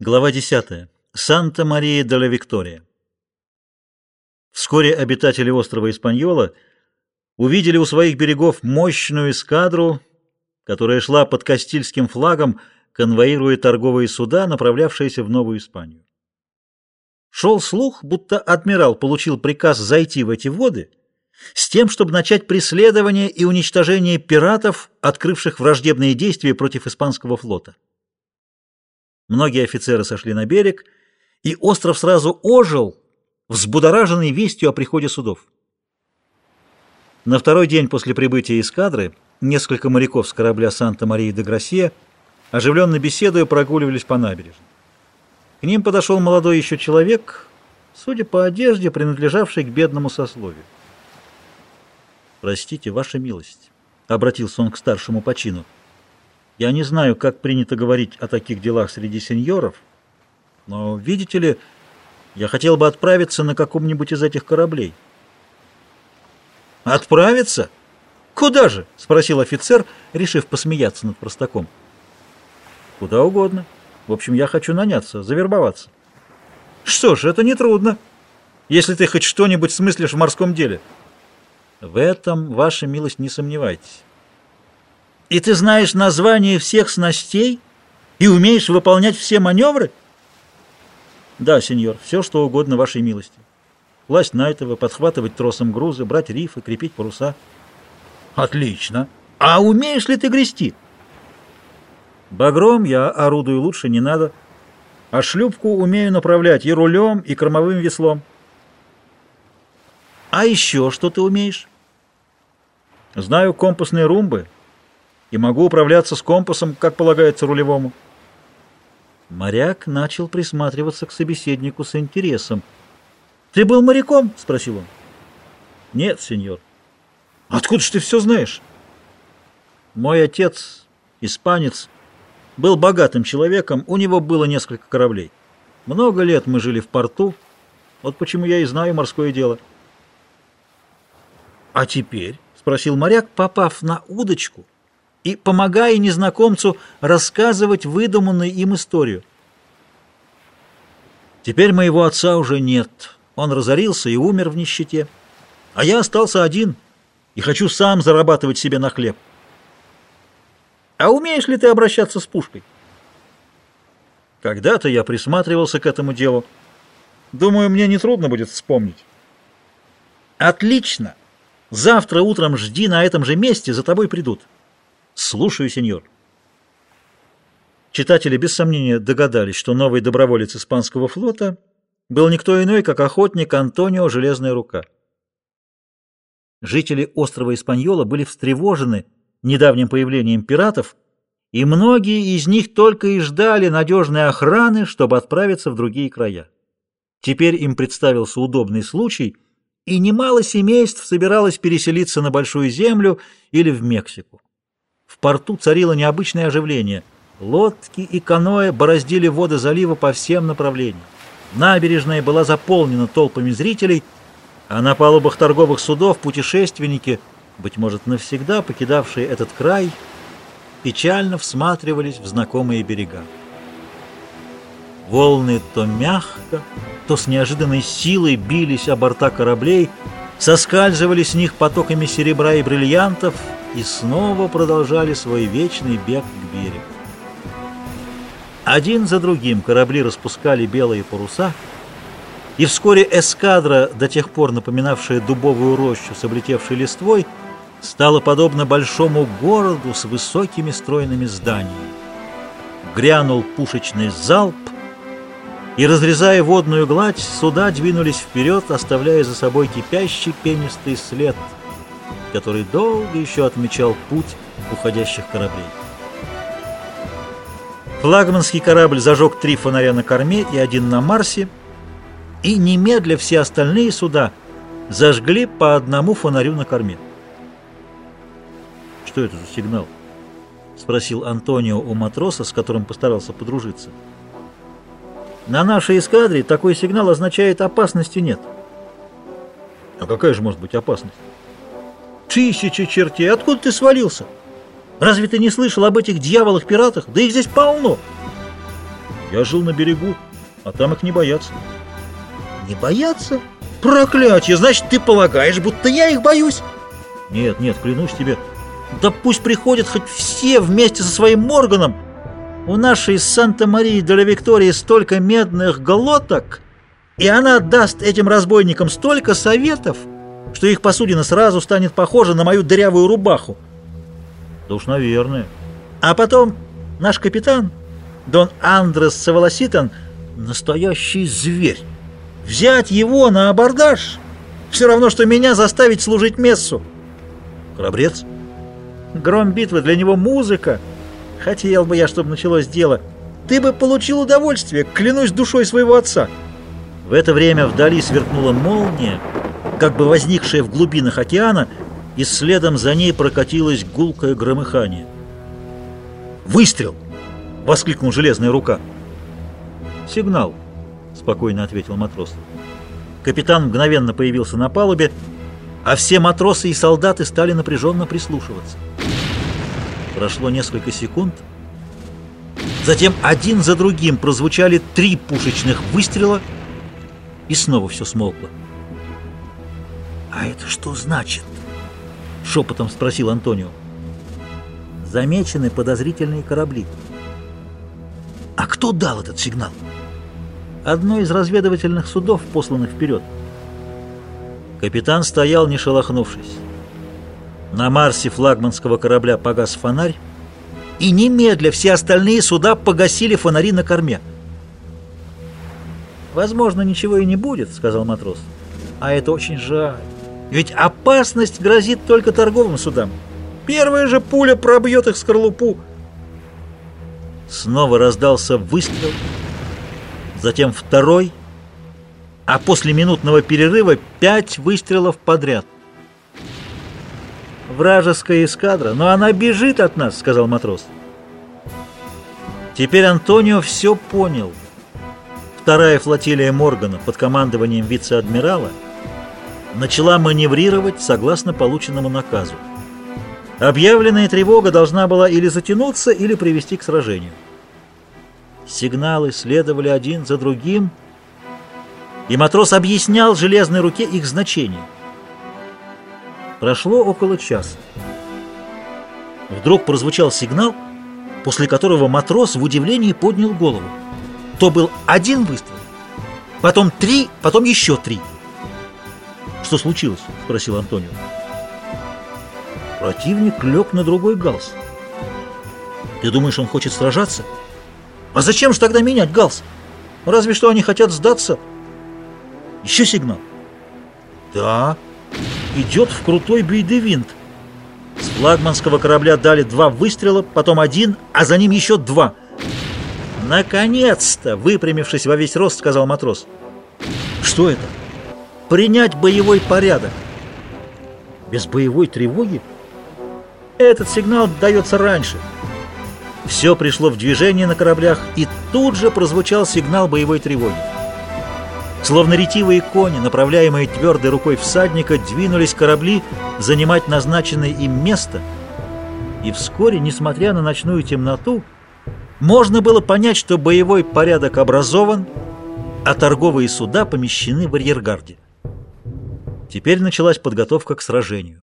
Глава 10. Санта-Мария-де-ла-Виктория. Вскоре обитатели острова Испаньола увидели у своих берегов мощную эскадру, которая шла под Кастильским флагом, конвоируя торговые суда, направлявшиеся в Новую Испанию. Шел слух, будто адмирал получил приказ зайти в эти воды с тем, чтобы начать преследование и уничтожение пиратов, открывших враждебные действия против испанского флота. Многие офицеры сошли на берег, и остров сразу ожил, взбудораженный вестью о приходе судов. На второй день после прибытия эскадры несколько моряков с корабля «Санта-Мария де Гроссия» оживленно беседуя прогуливались по набережной. К ним подошел молодой еще человек, судя по одежде, принадлежавший к бедному сословию. «Простите, ваша милость», — обратился он к старшему по чину, — я не знаю, как принято говорить о таких делах среди сеньоров, но, видите ли, я хотел бы отправиться на каком-нибудь из этих кораблей. «Отправиться? Куда же?» — спросил офицер, решив посмеяться над простаком. «Куда угодно. В общем, я хочу наняться, завербоваться». «Что ж, это нетрудно, если ты хоть что-нибудь смыслишь в морском деле». «В этом, ваша милость, не сомневайтесь». И ты знаешь название всех снастей и умеешь выполнять все маневры? Да, сеньор, все, что угодно вашей милости. Класть на этого, подхватывать тросом грузы, брать рифы, крепить паруса. Отлично. А умеешь ли ты грести? Багром я орудую лучше не надо, а шлюпку умею направлять и рулем, и кормовым веслом. А еще что ты умеешь? Знаю компасные румбы, и могу управляться с компасом, как полагается рулевому. Моряк начал присматриваться к собеседнику с интересом. «Ты был моряком?» — спросил он. «Нет, сеньор». «Откуда ж ты все знаешь?» «Мой отец, испанец, был богатым человеком, у него было несколько кораблей. Много лет мы жили в порту, вот почему я и знаю морское дело». «А теперь?» — спросил моряк, попав на удочку — и помогая незнакомцу рассказывать выдуманную им историю. Теперь моего отца уже нет. Он разорился и умер в нищете. А я остался один и хочу сам зарабатывать себе на хлеб. А умеешь ли ты обращаться с пушкой? Когда-то я присматривался к этому делу. Думаю, мне нетрудно будет вспомнить. Отлично. Завтра утром жди на этом же месте, за тобой придут. Слушаю, сеньор. Читатели без сомнения догадались, что новый доброволец испанского флота был никто иной, как охотник Антонио Железная Рука. Жители острова Испаньола были встревожены недавним появлением пиратов, и многие из них только и ждали надежной охраны, чтобы отправиться в другие края. Теперь им представился удобный случай, и немало семейств собиралось переселиться на Большую Землю или в Мексику. В порту царило необычное оживление. Лодки и каноэ бороздили воды залива по всем направлениям. Набережная была заполнена толпами зрителей, а на палубах торговых судов путешественники, быть может, навсегда покидавшие этот край, печально всматривались в знакомые берега. Волны то мягко, то с неожиданной силой бились о борта кораблей, соскальзывали с них потоками серебра и бриллиантов и снова продолжали свой вечный бег к берегу. Один за другим корабли распускали белые паруса, и вскоре эскадра, до тех пор напоминавшая дубовую рощу с облетевшей листвой, стала подобна большому городу с высокими стройными зданиями. Грянул пушечный залп, и, разрезая водную гладь, суда двинулись вперед, оставляя за собой кипящий пенистый след, который долго еще отмечал путь уходящих кораблей. Флагманский корабль зажег три фонаря на корме и один на Марсе, и немедля все остальные суда зажгли по одному фонарю на корме. «Что это за сигнал?» — спросил Антонио у матроса, с которым постарался подружиться. На нашей эскадре такой сигнал означает «опасности нет». А какая же может быть опасность? Тысячи чертей! Откуда ты свалился? Разве ты не слышал об этих дьяволах-пиратах? Да их здесь полно! Я жил на берегу, а там их не боятся. Не боятся? Проклятие! Значит, ты полагаешь, будто я их боюсь? Нет, нет, клянусь тебе. Да пусть приходят хоть все вместе со своим Морганом. У нашей Санта-Марии де ла Виктории столько медных глоток, и она даст этим разбойникам столько советов, что их посудина сразу станет похожа на мою дырявую рубаху. Да уж, наверное. А потом наш капитан, Дон Андрес Саволоситан, настоящий зверь. Взять его на абордаж все равно, что меня заставить служить мессу. Храбрец? Гром битвы для него музыка. Хотел бы я, чтобы началось дело. Ты бы получил удовольствие, клянусь душой своего отца. В это время вдали сверкнула молния, как бы возникшая в глубинах океана, и следом за ней прокатилось гулкое громыхание. «Выстрел!» — воскликнул железная рука. «Сигнал», — спокойно ответил матрос. Капитан мгновенно появился на палубе, а все матросы и солдаты стали напряженно прислушиваться. Прошло несколько секунд. Затем один за другим прозвучали три пушечных выстрела, и снова все смолкло. «А это что значит?» — шепотом спросил Антонио. «Замечены подозрительные корабли». «А кто дал этот сигнал?» «Одно из разведывательных судов, посланных вперед». Капитан стоял, не шелохнувшись. На Марсе флагманского корабля погас фонарь, и немедля все остальные суда погасили фонари на корме. «Возможно, ничего и не будет», — сказал матрос. «А это очень жаль. Ведь опасность грозит только торговым судам. Первая же пуля пробьет их скорлупу». Снова раздался выстрел, затем второй, а после минутного перерыва пять выстрелов подряд. «Вражеская эскадра, но она бежит от нас», — сказал матрос. Теперь Антонио все понял. Вторая флотилия Моргана под командованием вице-адмирала начала маневрировать согласно полученному наказу. Объявленная тревога должна была или затянуться, или привести к сражению. Сигналы следовали один за другим, и матрос объяснял железной руке их значение. Прошло около часа. Вдруг прозвучал сигнал, после которого матрос в удивлении поднял голову. То был один выстрел, потом три, потом еще три. «Что случилось?» — спросил Антонио. Противник лег на другой галс. «Ты думаешь, он хочет сражаться?» «А зачем же тогда менять галс? Разве что они хотят сдаться». «Еще сигнал?» «Да, идет в крутой бейдевинт. С флагманского корабля дали два выстрела, потом один, а за ним еще два. «Наконец-то!» — выпрямившись во весь рост, сказал матрос. «Что это?» «Принять боевой порядок». «Без боевой тревоги?» «Этот сигнал дается раньше». Все пришло в движение на кораблях, и тут же прозвучал сигнал боевой тревоги. Словно ретивые кони, направляемые твердой рукой всадника, двинулись корабли занимать назначенное им место. И вскоре, несмотря на ночную темноту, можно было понять, что боевой порядок образован, а торговые суда помещены в арьергарде. Теперь началась подготовка к сражению.